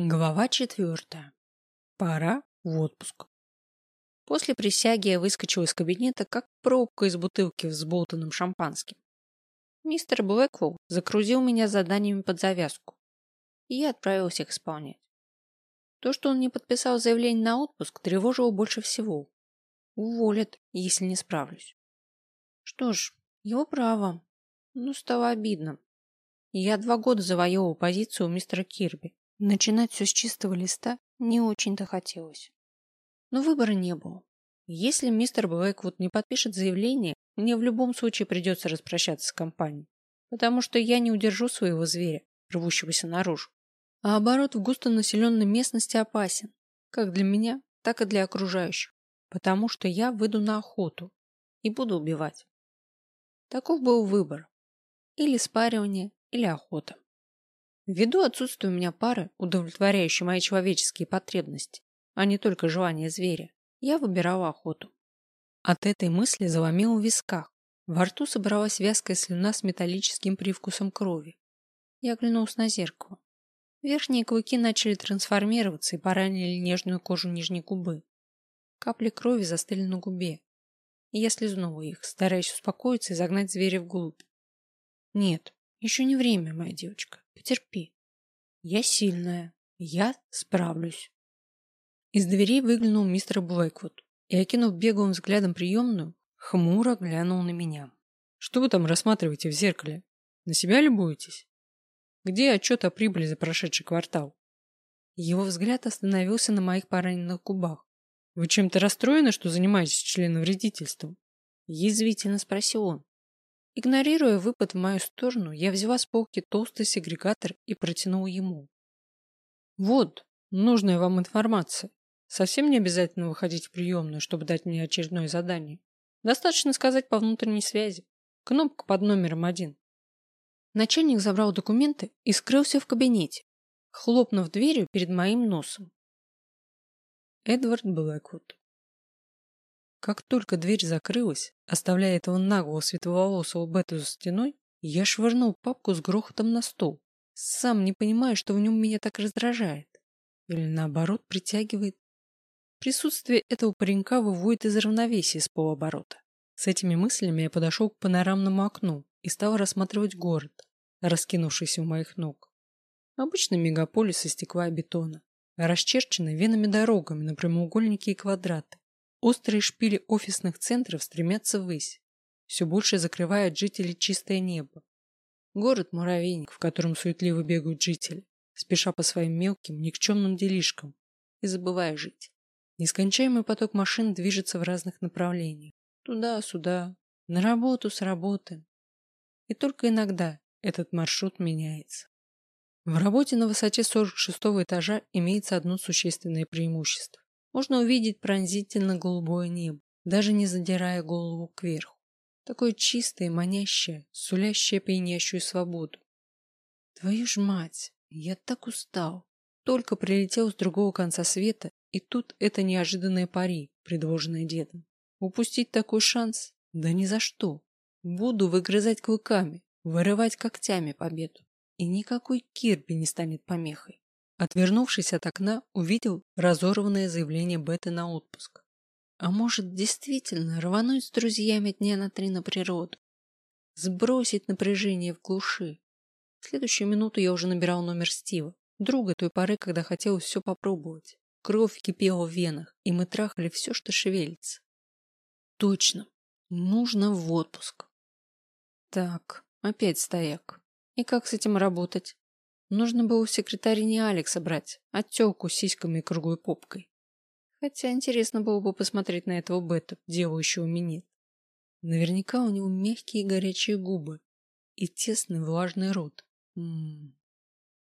Глава четвертая. Пора в отпуск. После присяги я выскочил из кабинета, как пробка из бутылки взболтанным шампанским. Мистер Блэквелл закрузил меня заданиями под завязку, и я отправился их исполнять. То, что он не подписал заявление на отпуск, тревожило больше всего. Уволят, если не справлюсь. Что ж, его право. Но стало обидно. Я два года завоевывал позицию у мистера Кирби, Начинать все с чистого листа не очень-то хотелось. Но выбора не было. Если мистер Блэквуд не подпишет заявление, мне в любом случае придется распрощаться с компанией, потому что я не удержу своего зверя, рвущегося наружу. А оборот в густонаселенной местности опасен, как для меня, так и для окружающих, потому что я выйду на охоту и буду убивать. Таков был выбор. Или спаривание, или охота. Ввиду отсутствия у меня пары, удовлетворяющей мои человеческие потребности, а не только желания зверя, я выбирала охоту. От этой мысли заломила в висках. Во рту собралась вязкая слюна с металлическим привкусом крови. Я оглянулась на зеркало. Верхние клыки начали трансформироваться и поранили нежную кожу нижней губы. Капли крови застыли на губе. И я слезнула их, стараясь успокоиться и загнать зверя вглубь. Нет, еще не время, моя девочка. Потерпи. Я сильная. Я справлюсь. Из дверей выглянул мистер Блэквуд и, окинув беглым взглядом приемную, хмуро глянул на меня. Что вы там рассматриваете в зеркале? На себя любуетесь? Где отчет о прибыли за прошедший квартал? Его взгляд остановился на моих пораненных губах. Вы чем-то расстроены, что занимаетесь членовредительством? Язвительно спросил он. Игнорируя выпад в мою сторону, я взяла с полки толстый сегрегатор и протянула ему. Вот, нужная вам информация. Совсем не обязательно выходить в приемную, чтобы дать мне очередное задание. Достаточно сказать по внутренней связи. Кнопка под номером один. Начальник забрал документы и скрылся в кабинете, хлопнув дверью перед моим носом. Эдвард Блэквуд как только дверь закрылась, оставляя этого наглого светловолосого Бету за стеной, я швырнул папку с грохотом на стол, сам не понимая, что в нем меня так раздражает. Или наоборот притягивает. Присутствие этого паренька выводит из равновесия с полуоборота. С этими мыслями я подошел к панорамному окну и стал рассматривать город, раскинувшийся у моих ног. Обычный мегаполис из стекла и бетона, расчерченный венами дорогами на прямоугольники и квадраты, Острые шпили офисных центров стремятся ввысь, все больше закрывая от жителей чистое небо. Город-муравейник, в котором суетливо бегают жители, спеша по своим мелким, никчемным делишкам и забывая жить. Нескончаемый поток машин движется в разных направлениях. Туда-сюда, на работу, с работы. И только иногда этот маршрут меняется. В работе на высоте 46 этажа имеется одно существенное преимущество можно увидеть пронзительно голубое небо, даже не задирая голову кверху. Такое чистое, манящее, сулящее пьянящую свободу. Твою ж мать, я так устал. Только прилетел с другого конца света, и тут это неожиданное пари, предложенное дедом. Упустить такой шанс? Да ни за что. Буду выгрызать клыками, вырывать когтями победу. И никакой Кирби не станет помехой. Отвернувшись от окна, увидел разорванное заявление Беты на отпуск. А может, действительно рвануть с друзьями дня на три на природу? Сбросить напряжение в глуши? В следующую минуту я уже набирал номер Стива, друга той поры, когда хотелось все попробовать. Кровь кипела в венах, и мы трахали все, что шевелится. Точно, нужно в отпуск. Так, опять стояк. И как с этим работать? Нужно было у секретаря не Алекса брать, а тёлку с сиськами и круглой попкой. Хотя интересно было бы посмотреть на этого бета, делающего минет. Наверняка у него мягкие горячие губы и тесный влажный рот. М -м -м.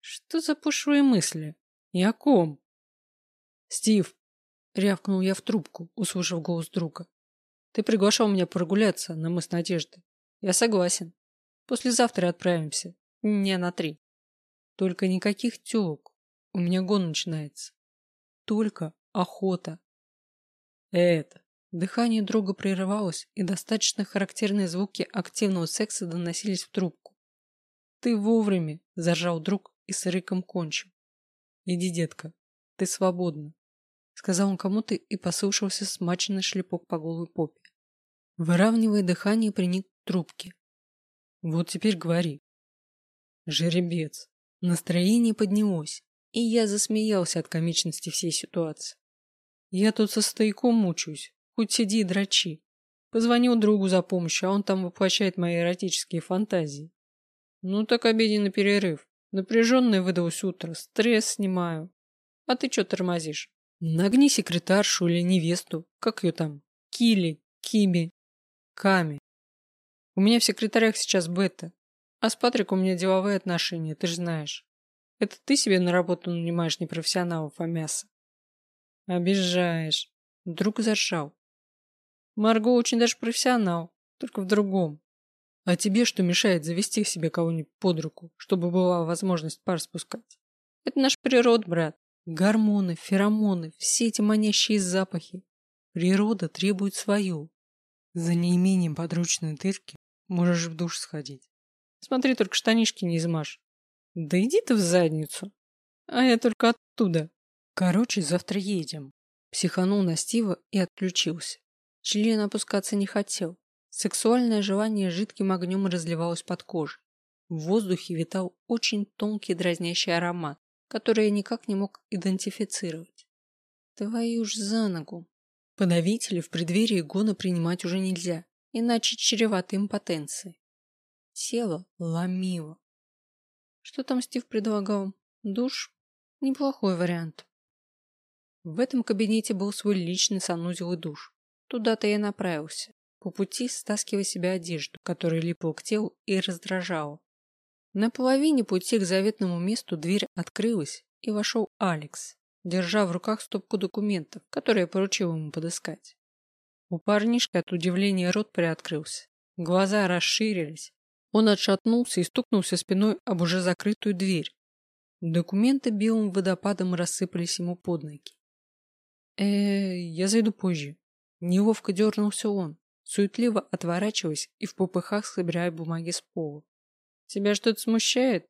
Что за пошлые мысли? И о ком? Стив, рявкнул я в трубку, услышав голос друга. Ты приглашал меня прогуляться на мыс Надежды. Я согласен. Послезавтра отправимся. Дня на три. Только никаких тёлок. У меня гон начинается. Только охота. Это. Дыхание друга прерывалось, и достаточно характерные звуки активного секса доносились в трубку. Ты вовремя, заржал друг и с рыком кончил. Иди, детка, ты свободна, сказал он кому-то и послышался смаченный шлепок по голой попе. Выравнивая дыхание, приник к трубке. Вот теперь говори. Жеребец. Настроение поднялось, и я засмеялся от комичности всей ситуации. Я тут со стояком мучаюсь, хоть сиди и дрочи. Позвонил другу за помощью, а он там воплощает мои эротические фантазии. Ну так обеденный перерыв. Напряженное выдалось утро, стресс снимаю. А ты что тормозишь? Нагни секретаршу или невесту, как ее там, Кили, Киби, Ками. У меня в секретарях сейчас бета, а с Патриком у меня деловые отношения, ты же знаешь. Это ты себе на работу нанимаешь непрофессионалов, а мясо. Обижаешь. Друг заржал. Марго очень даже профессионал, только в другом. А тебе что мешает завести себе кого-нибудь под руку, чтобы была возможность пар спускать? Это наш природ, брат. Гормоны, феромоны, все эти манящие запахи. Природа требует свою. За неимением подручной дырки можешь в душ сходить. Смотри, только штанишки не измажь. Да иди ты в задницу. А я только оттуда. Короче, завтра едем. Психанул на Стива и отключился. Член опускаться не хотел. Сексуальное желание жидким огнем разливалось под кожей. В воздухе витал очень тонкий дразнящий аромат, который я никак не мог идентифицировать. Твою ж за ногу. Подавители в преддверии гона принимать уже нельзя, иначе чревато импотенцией. Тело ломило. Что там Стив предлагал? Душ? Неплохой вариант. В этом кабинете был свой личный санузел и душ. Туда-то я направился, по пути стаскивая себе одежду, которая липла к телу и раздражала. На половине пути к заветному месту дверь открылась, и вошел Алекс, держа в руках стопку документов, которые я поручил ему подыскать. У парнишки от удивления рот приоткрылся, глаза расширились. Он отшатнулся и стукнулся спиной об уже закрытую дверь. Документы белым водопадом рассыпались ему под ноги. э я зайду позже». Неловко дернулся он, суетливо отворачиваясь и в попыхах собирая бумаги с пола. Тебя что-то смущает?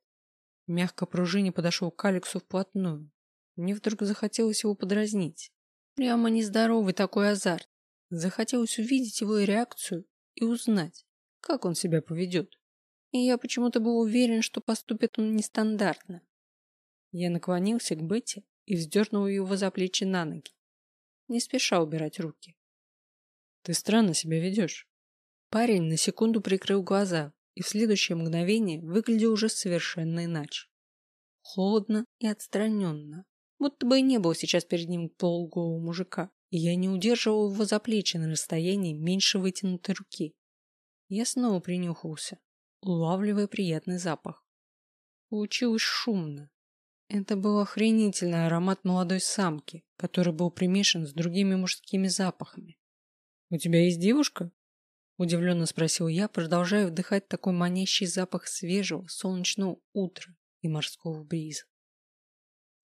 Мягко пружине подошел к Алексу вплотную. Мне вдруг захотелось его подразнить. Прямо нездоровый такой азарт. Захотелось увидеть его реакцию и узнать, как он себя поведет. И я почему-то был уверен, что поступит он нестандартно. Я наклонился к Бетти и вздернул его за плечи на ноги, не спеша убирать руки. Ты странно себя ведешь. Парень на секунду прикрыл глаза, и в следующее мгновение выглядел уже совершенно иначе. Холодно и отстраненно, будто бы и не было сейчас перед ним полуголого мужика, и я не удерживал его за плечи на расстоянии меньше вытянутой руки. Я снова принюхался, улавливая приятный запах. Получилось шумно. Это был охренительный аромат молодой самки, который был примешан с другими мужскими запахами. «У тебя есть девушка?» Удивленно спросил я, продолжая вдыхать такой манящий запах свежего солнечного утра и морского бриза.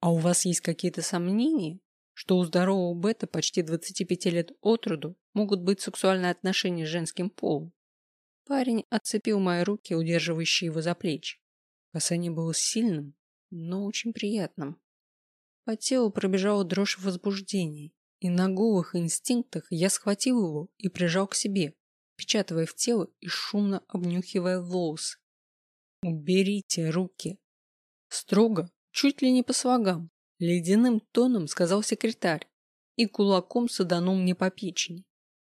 А у вас есть какие-то сомнения, что у здорового бета почти 25 лет от роду могут быть сексуальные отношения с женским полом? Парень отцепил мои руки, удерживающие его за плечи. Касание было сильным, но очень приятным. По телу пробежала дрожь возбуждения, и на голых инстинктах я схватил его и прижал к себе, впечатывая в тело и шумно обнюхивая волосы. «Уберите руки!» Строго, чуть ли не по слогам, ледяным тоном сказал секретарь и кулаком саданул мне по печени.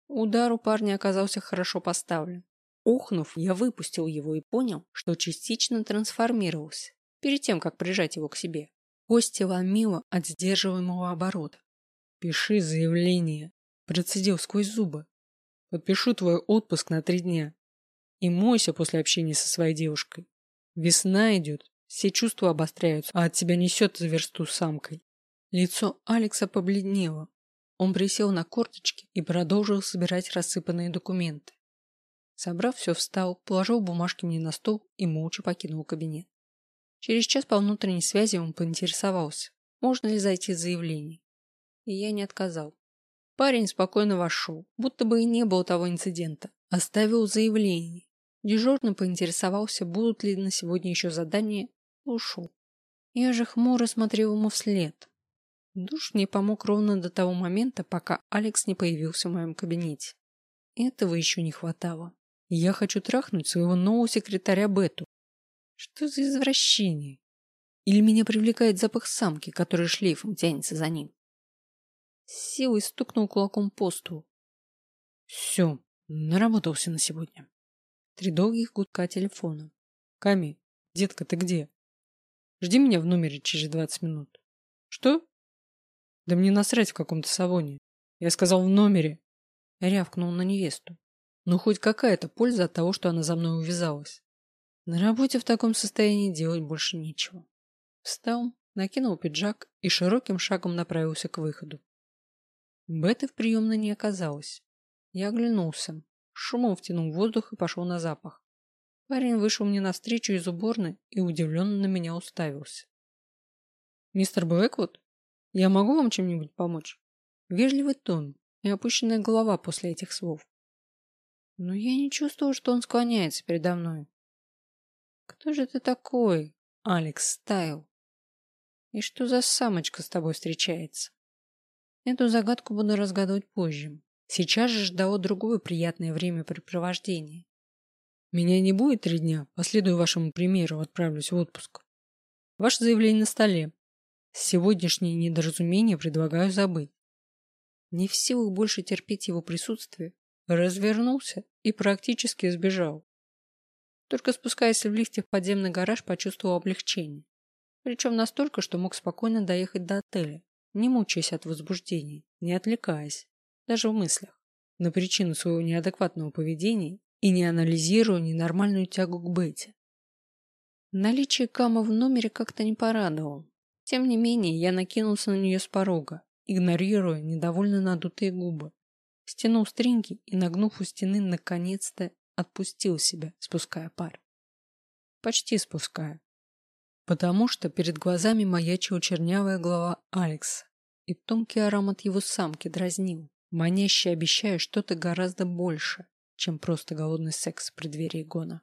Удар у парня оказался хорошо поставлен. Охнув, я выпустил его и понял, что частично трансформировался, перед тем, как прижать его к себе. Кости ломило от сдерживаемого оборота. «Пиши заявление», – процедил сквозь зубы. Подпишу твой отпуск на три дня. И мойся после общения со своей девушкой. Весна идет, все чувства обостряются, а от тебя несет за версту самкой. Лицо Алекса побледнело. Он присел на корточки и продолжил собирать рассыпанные документы. Собрав все, встал, положил бумажки мне на стол и молча покинул кабинет. Через час по внутренней связи он поинтересовался, можно ли зайти с заявлением. И я не отказал. Парень спокойно вошел, будто бы и не было того инцидента. Оставил заявление. Дежурно поинтересовался, будут ли на сегодня еще задания, и ушел. Я же хмуро смотрел ему вслед. Душ мне помог ровно до того момента, пока Алекс не появился в моем кабинете. Этого еще не хватало. Я хочу трахнуть своего нового секретаря Бету. Что за извращение? Или меня привлекает запах самки, который шлейфом тянется за ним? С силой стукнул кулаком по столу. Все, наработался на сегодня. Три долгих гудка телефона. Ками, детка, ты где? Жди меня в номере через двадцать минут. Что? Да мне насрать в каком-то салоне. Я сказал в номере. Рявкнул на невесту. Ну хоть какая-то польза от того, что она за мной увязалась. На работе в таком состоянии делать больше нечего. Встал, накинул пиджак и широким шагом направился к выходу. Беты в приемной не оказалось. Я оглянулся, шумом втянул воздух и пошел на запах. Парень вышел мне навстречу из уборной и удивленно на меня уставился. «Мистер Блэквуд, я могу вам чем-нибудь помочь?» Вежливый тон и опущенная голова после этих слов. Но я не чувствовал, что он склоняется передо мной. «Кто же ты такой, Алекс Стайл? И что за самочка с тобой встречается?» Эту загадку буду разгадывать позже. Сейчас же ждало другое приятное времяпрепровождение. Меня не будет три дня, последую вашему примеру, отправлюсь в отпуск. Ваше заявление на столе. Сегодняшнее недоразумение предлагаю забыть. Не в силах больше терпеть его присутствие, развернулся и практически сбежал. Только спускаясь в лифте в подземный гараж, почувствовал облегчение. Причем настолько, что мог спокойно доехать до отеля, не мучаясь от возбуждения, не отвлекаясь, даже в мыслях, на причину своего неадекватного поведения и не анализируя ненормальную тягу к Бете. Наличие Кама в номере как-то не порадовало. Тем не менее, я накинулся на нее с порога, игнорируя недовольно надутые губы. Стянул стринги и, нагнув у стены, наконец-то отпустил себя, спуская пар. Почти спуская. Потому что перед глазами маячила чернявая голова Алекса, и тонкий аромат его самки дразнил, маняще обещая что-то гораздо больше, чем просто голодный секс в преддверии гона.